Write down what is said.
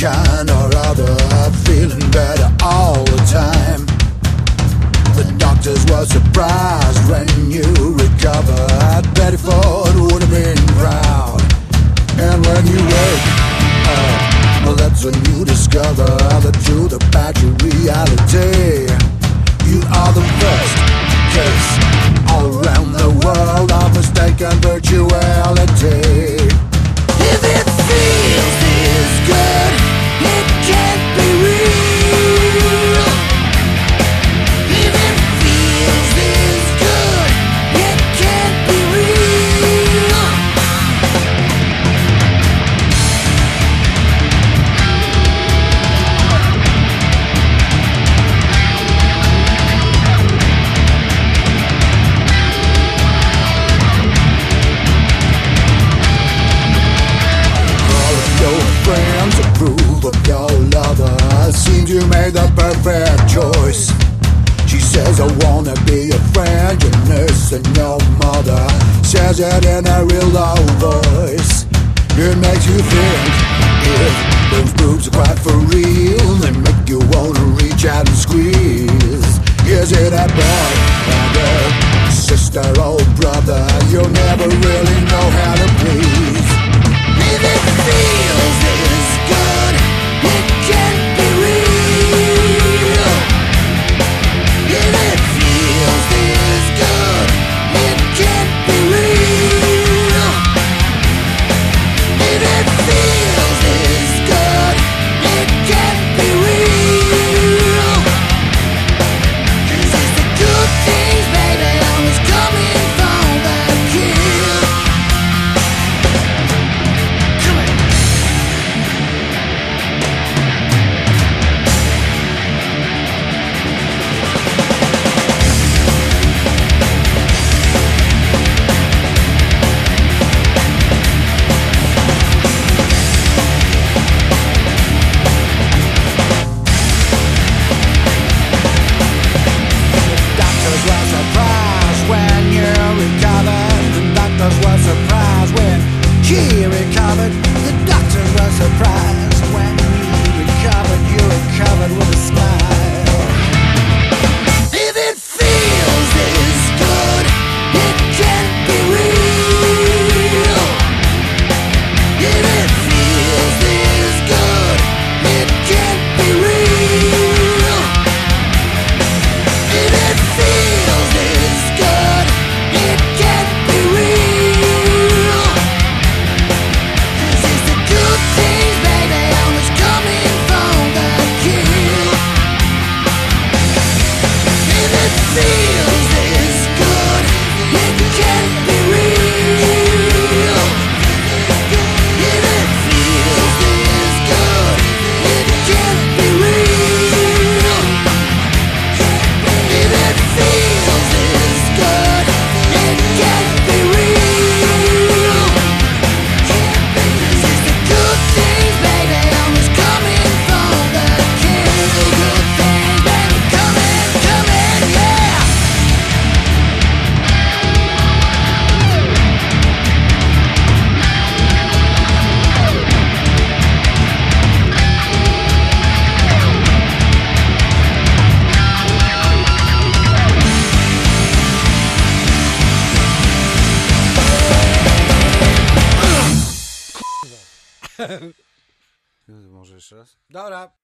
kind or other. I'm feeling better all the time. The doctors were surprised when you recovered. Betty Ford would have been proud. And when you wake up, well, that's when you discover the truth about your reality. You are the first case all around the world of mistaken virtuality. Choice. She says, I wanna be your friend, your nurse, and your mother. Says it in a real low voice. It makes you think if those boobs are quite for real, they make you wanna reach out and squeeze. Is it a boy, a girl, sister, or brother? You'll never really know how to please. Doctors Może jeszcze raz? Dobra.